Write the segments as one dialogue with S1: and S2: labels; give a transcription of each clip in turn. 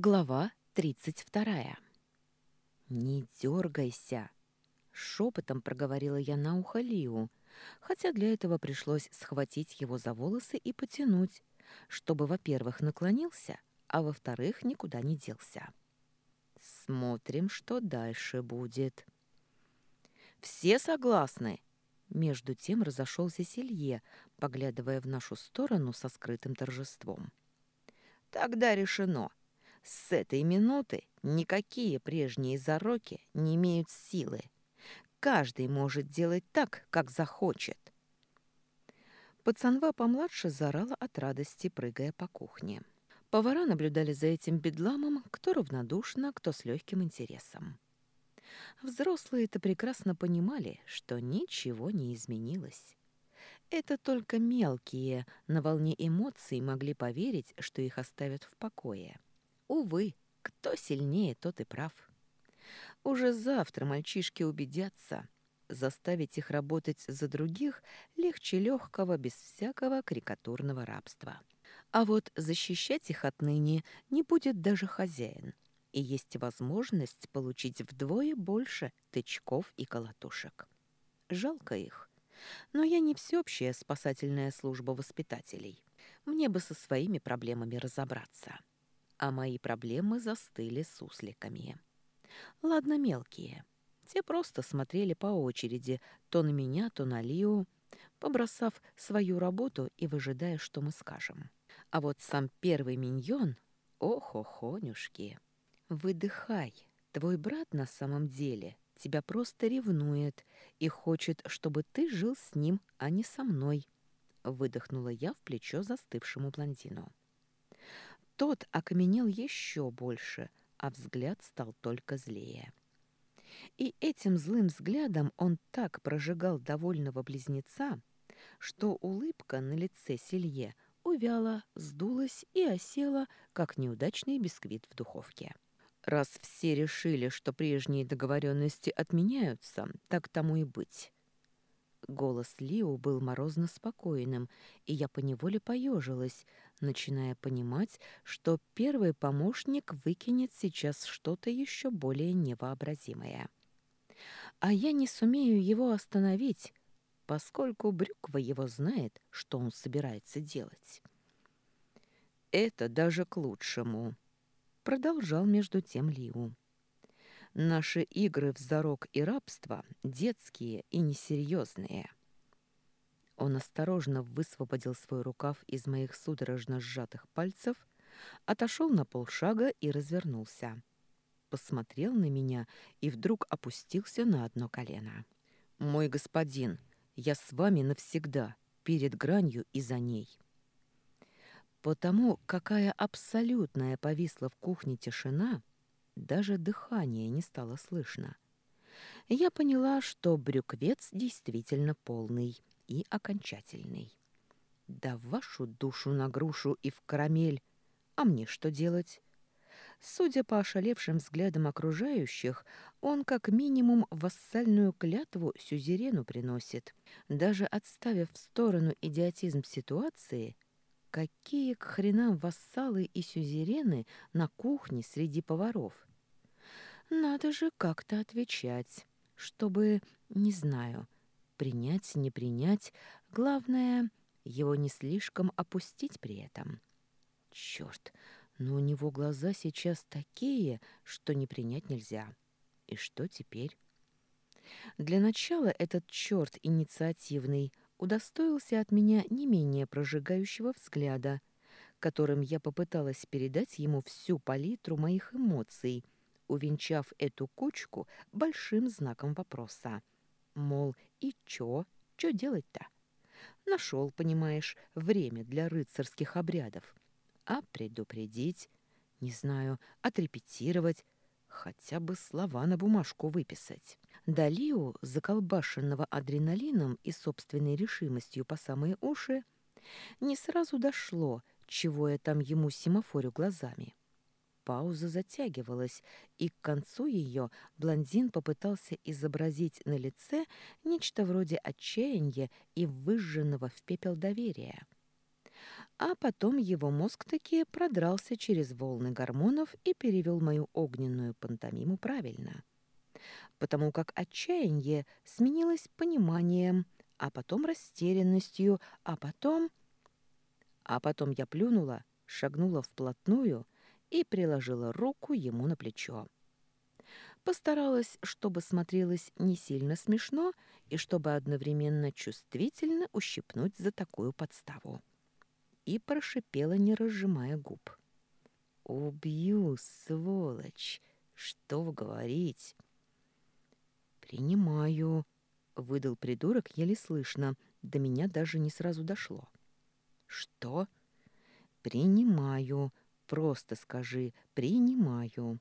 S1: Глава 32. «Не дергайся!» — шепотом проговорила я на ухо Лиу, хотя для этого пришлось схватить его за волосы и потянуть, чтобы, во-первых, наклонился, а во-вторых, никуда не делся. «Смотрим, что дальше будет». «Все согласны?» Между тем разошелся Селье, поглядывая в нашу сторону со скрытым торжеством. «Тогда решено. С этой минуты никакие прежние зароки не имеют силы. Каждый может делать так, как захочет. Пацанва помладше зарала от радости, прыгая по кухне. Повара наблюдали за этим бедламом, кто равнодушно, кто с легким интересом. Взрослые-то прекрасно понимали, что ничего не изменилось. Это только мелкие на волне эмоций могли поверить, что их оставят в покое. Увы, кто сильнее, тот и прав. Уже завтра мальчишки убедятся. Заставить их работать за других легче легкого, без всякого карикатурного рабства. А вот защищать их отныне не будет даже хозяин. И есть возможность получить вдвое больше тычков и колотушек. Жалко их. Но я не всеобщая спасательная служба воспитателей. Мне бы со своими проблемами разобраться а мои проблемы застыли сусликами. Ладно, мелкие. Те просто смотрели по очереди, то на меня, то на Лиу, побросав свою работу и выжидая, что мы скажем. А вот сам первый миньон, ох-охонюшки, выдыхай, твой брат на самом деле тебя просто ревнует и хочет, чтобы ты жил с ним, а не со мной, выдохнула я в плечо застывшему блондину. Тот окаменел еще больше, а взгляд стал только злее. И этим злым взглядом он так прожигал довольного близнеца, что улыбка на лице Селье увяла, сдулась и осела, как неудачный бисквит в духовке. Раз все решили, что прежние договоренности отменяются, так тому и быть. Голос Лио был морозно спокойным, и я поневоле поежилась, начиная понимать, что первый помощник выкинет сейчас что-то еще более невообразимое. А я не сумею его остановить, поскольку Брюква его знает, что он собирается делать. «Это даже к лучшему», — продолжал между тем Лиу. «Наши игры в зарок и рабство детские и несерьезные». Он осторожно высвободил свой рукав из моих судорожно сжатых пальцев, отошел на полшага и развернулся. Посмотрел на меня и вдруг опустился на одно колено. «Мой господин, я с вами навсегда, перед гранью и за ней». Потому какая абсолютная повисла в кухне тишина, даже дыхание не стало слышно. Я поняла, что брюквец действительно полный — и окончательный. Да вашу душу на грушу и в карамель. А мне что делать? Судя по ошалевшим взглядам окружающих, он как минимум вассальную клятву сюзерену приносит. Даже отставив в сторону идиотизм ситуации, какие к хренам вассалы и сюзерены на кухне среди поваров? Надо же как-то отвечать, чтобы, не знаю, Принять, не принять, главное, его не слишком опустить при этом. Черт, но у него глаза сейчас такие, что не принять нельзя. И что теперь? Для начала этот черт инициативный удостоился от меня не менее прожигающего взгляда, которым я попыталась передать ему всю палитру моих эмоций, увенчав эту кучку большим знаком вопроса. Мол, и чё? Чё делать-то? Нашел, понимаешь, время для рыцарских обрядов. А предупредить, не знаю, отрепетировать, хотя бы слова на бумажку выписать. Далио, заколбашенного адреналином и собственной решимостью по самые уши, не сразу дошло, чего я там ему семафорю глазами. Пауза затягивалась, и к концу ее блондин попытался изобразить на лице нечто вроде отчаяния и выжженного в пепел доверия. А потом его мозг таки продрался через волны гормонов и перевел мою огненную пантомиму правильно. Потому как отчаяние сменилось пониманием, а потом растерянностью, а потом... А потом я плюнула, шагнула вплотную и приложила руку ему на плечо. Постаралась, чтобы смотрелось не сильно смешно и чтобы одновременно чувствительно ущипнуть за такую подставу и прошипела, не разжимая губ. «Убью, сволочь! Что говорить?» «Принимаю», — выдал придурок еле слышно. До меня даже не сразу дошло. «Что?» «Принимаю. Просто скажи «принимаю».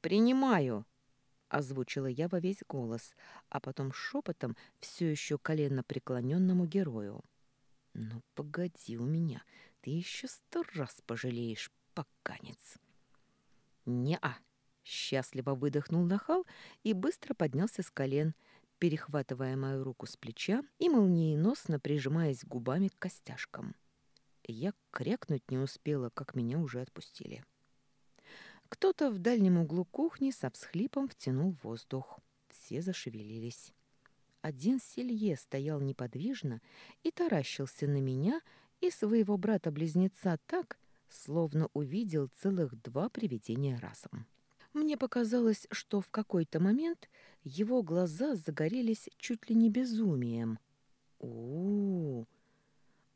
S1: «Принимаю», — озвучила я во весь голос, а потом шепотом все еще колено преклоненному герою. «Ну, погоди у меня, ты еще сто раз пожалеешь, поканец!» «Не-а!» — счастливо выдохнул нахал и быстро поднялся с колен, перехватывая мою руку с плеча и молниеносно прижимаясь губами к костяшкам. Я крякнуть не успела, как меня уже отпустили. Кто-то в дальнем углу кухни со всхлипом втянул воздух. Все зашевелились один Селье стоял неподвижно и таращился на меня и своего брата-близнеца так, словно увидел целых два привидения разом. Мне показалось, что в какой-то момент его глаза загорелись чуть ли не безумием. у у, -у.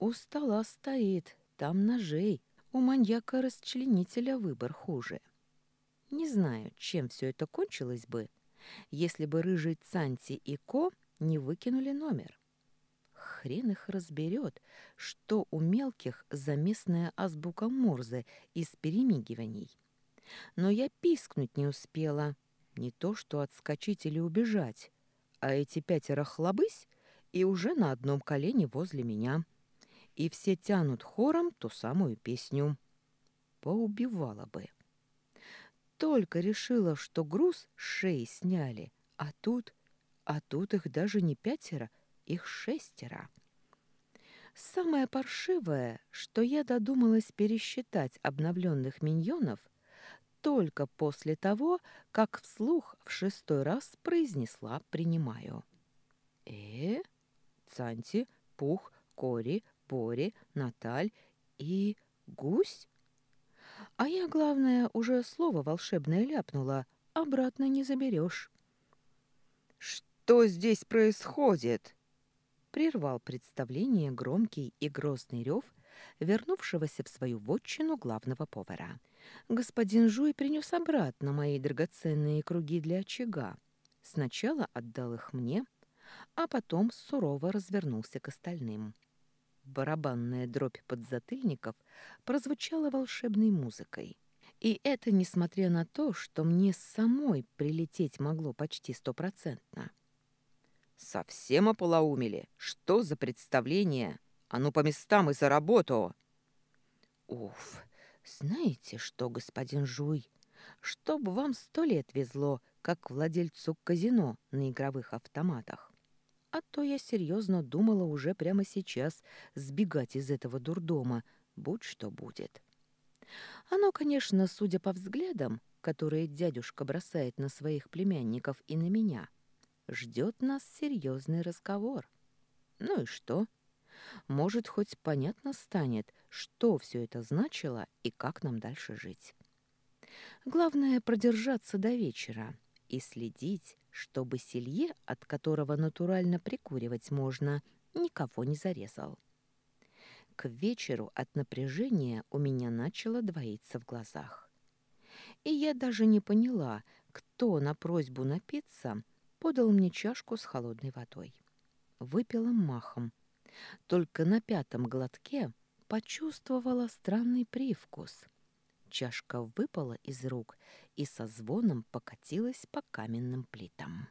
S1: У стола стоит, там ножей. У маньяка-расчленителя выбор хуже. Не знаю, чем все это кончилось бы, если бы рыжий Цанти и Ко не выкинули номер. Хрен их разберет, что у мелких заместная азбука Морзе из перемигиваний. Но я пискнуть не успела, не то что отскочить или убежать, а эти пятеро хлобысь и уже на одном колене возле меня. И все тянут хором ту самую песню. Поубивала бы. Только решила, что груз с шеи сняли, а тут а тут их даже не пятеро, их шестеро. Самое паршивое, что я додумалась пересчитать обновленных миньонов только после того, как вслух в шестой раз произнесла «принимаю». Э, Цанти, Пух, Кори, Бори, Наталь и Гусь? А я, главное, уже слово волшебное ляпнула, обратно не заберешь.
S2: Что здесь происходит?»
S1: Прервал представление громкий и грозный рев вернувшегося в свою вотчину главного повара. Господин Жуй принес обратно мои драгоценные круги для очага. Сначала отдал их мне, а потом сурово развернулся к остальным. Барабанная дробь подзатыльников прозвучала волшебной музыкой. И это несмотря на то, что мне самой прилететь могло почти стопроцентно.
S2: Совсем ополоумели? Что за представление? А ну по местам и за работу!»
S1: «Уф, знаете что, господин Жуй, чтоб вам сто лет везло, как владельцу казино на игровых автоматах. А то я серьезно думала уже прямо сейчас сбегать из этого дурдома, будь что будет. Оно, конечно, судя по взглядам, которые дядюшка бросает на своих племянников и на меня — ждет нас серьезный разговор. Ну и что? Может, хоть понятно станет, что все это значило и как нам дальше жить. Главное — продержаться до вечера и следить, чтобы Селье, от которого натурально прикуривать можно, никого не зарезал. К вечеру от напряжения у меня начало двоиться в глазах. И я даже не поняла, кто на просьбу напиться подал мне чашку с холодной водой. Выпила махом. Только на пятом глотке почувствовала странный привкус. Чашка выпала из рук и со звоном покатилась по каменным плитам.